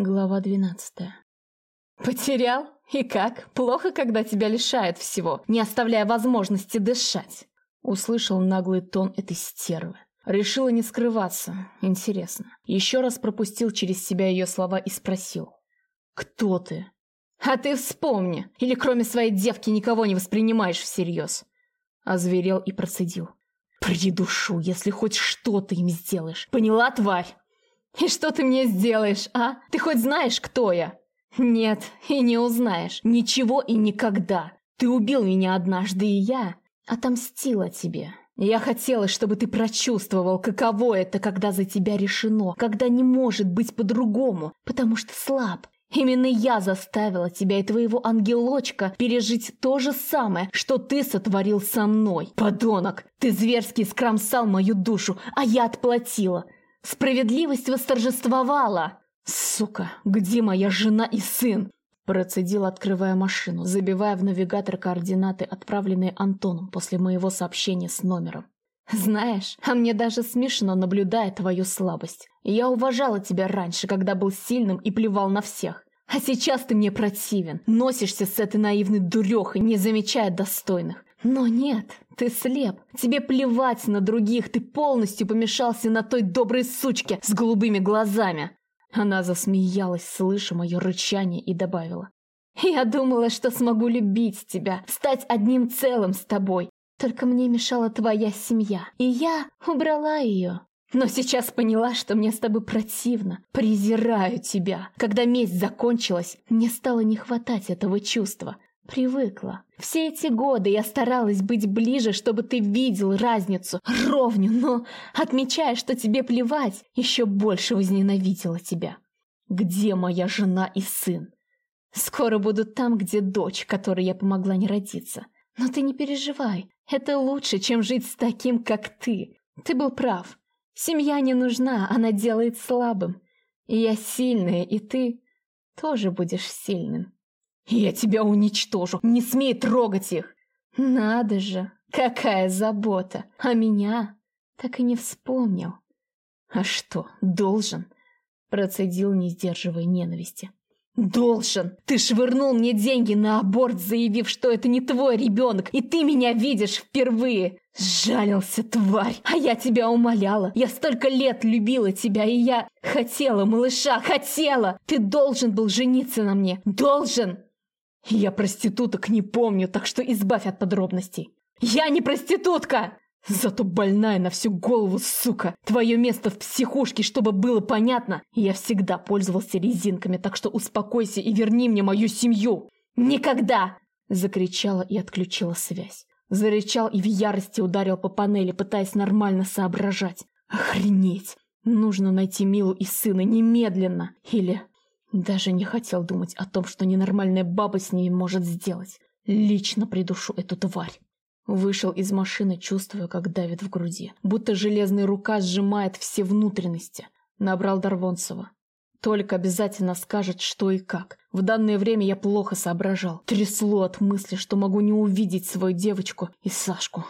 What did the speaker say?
Глава двенадцатая. «Потерял? И как? Плохо, когда тебя лишают всего, не оставляя возможности дышать!» Услышал наглый тон этой стервы. Решила не скрываться. Интересно. Еще раз пропустил через себя ее слова и спросил. «Кто ты?» «А ты вспомни! Или кроме своей девки никого не воспринимаешь всерьез?» Озверел и процедил. «Придушу, если хоть что-то им сделаешь. Поняла, тварь?» «И что ты мне сделаешь, а? Ты хоть знаешь, кто я?» «Нет, и не узнаешь. Ничего и никогда. Ты убил меня однажды, и я отомстила тебе. Я хотела, чтобы ты прочувствовал, каково это, когда за тебя решено, когда не может быть по-другому, потому что слаб. Именно я заставила тебя и твоего ангелочка пережить то же самое, что ты сотворил со мной. Подонок, ты зверски скромсал мою душу, а я отплатила. Справедливость восторжествовала! Сука, где моя жена и сын? Процедил, открывая машину, забивая в навигатор координаты, отправленные Антоном после моего сообщения с номером. «Знаешь, а мне даже смешно, наблюдая твою слабость. Я уважала тебя раньше, когда был сильным и плевал на всех. А сейчас ты мне противен, носишься с этой наивной дурехой, не замечая достойных. Но нет, ты слеп. Тебе плевать на других, ты полностью помешался на той доброй сучке с голубыми глазами. Она засмеялась, слыша мое рычание, и добавила. «Я думала, что смогу любить тебя, стать одним целым с тобой. Только мне мешала твоя семья, и я убрала ее. Но сейчас поняла, что мне с тобой противно. Презираю тебя. Когда месть закончилась, мне стало не хватать этого чувства. Привыкла. Все эти годы я старалась быть ближе, чтобы ты видел разницу, ровню, но, отмечая, что тебе плевать, еще больше возненавидела тебя. Где моя жена и сын? Скоро будут там, где дочь, которой я помогла не родиться. Но ты не переживай, это лучше, чем жить с таким, как ты. Ты был прав. Семья не нужна, она делает слабым. И я сильная, и ты тоже будешь сильным. «Я тебя уничтожу! Не смей трогать их!» «Надо же! Какая забота! А меня так и не вспомнил!» «А что, должен?» Процедил, не сдерживая ненависти. «Должен! Ты швырнул мне деньги на аборт, заявив, что это не твой ребенок, и ты меня видишь впервые! Жалился, тварь! А я тебя умоляла! Я столько лет любила тебя, и я хотела, малыша, хотела! Ты должен был жениться на мне! Должен!» Я проституток не помню, так что избавь от подробностей. Я не проститутка! Зато больная на всю голову, сука! Твое место в психушке, чтобы было понятно. Я всегда пользовался резинками, так что успокойся и верни мне мою семью. Никогда! Закричала и отключила связь. Зарычал и в ярости ударил по панели, пытаясь нормально соображать. Охренеть! Нужно найти Милу и сына немедленно. Или даже не хотел думать о том, что ненормальная баба с ними может сделать. Лично придушу эту тварь. Вышел из машины, чувствуя, как давит в груди. Будто железная рука сжимает все внутренности. Набрал Дарвонцева. Только обязательно скажет, что и как. В данное время я плохо соображал. Трясло от мысли, что могу не увидеть свою девочку и Сашку.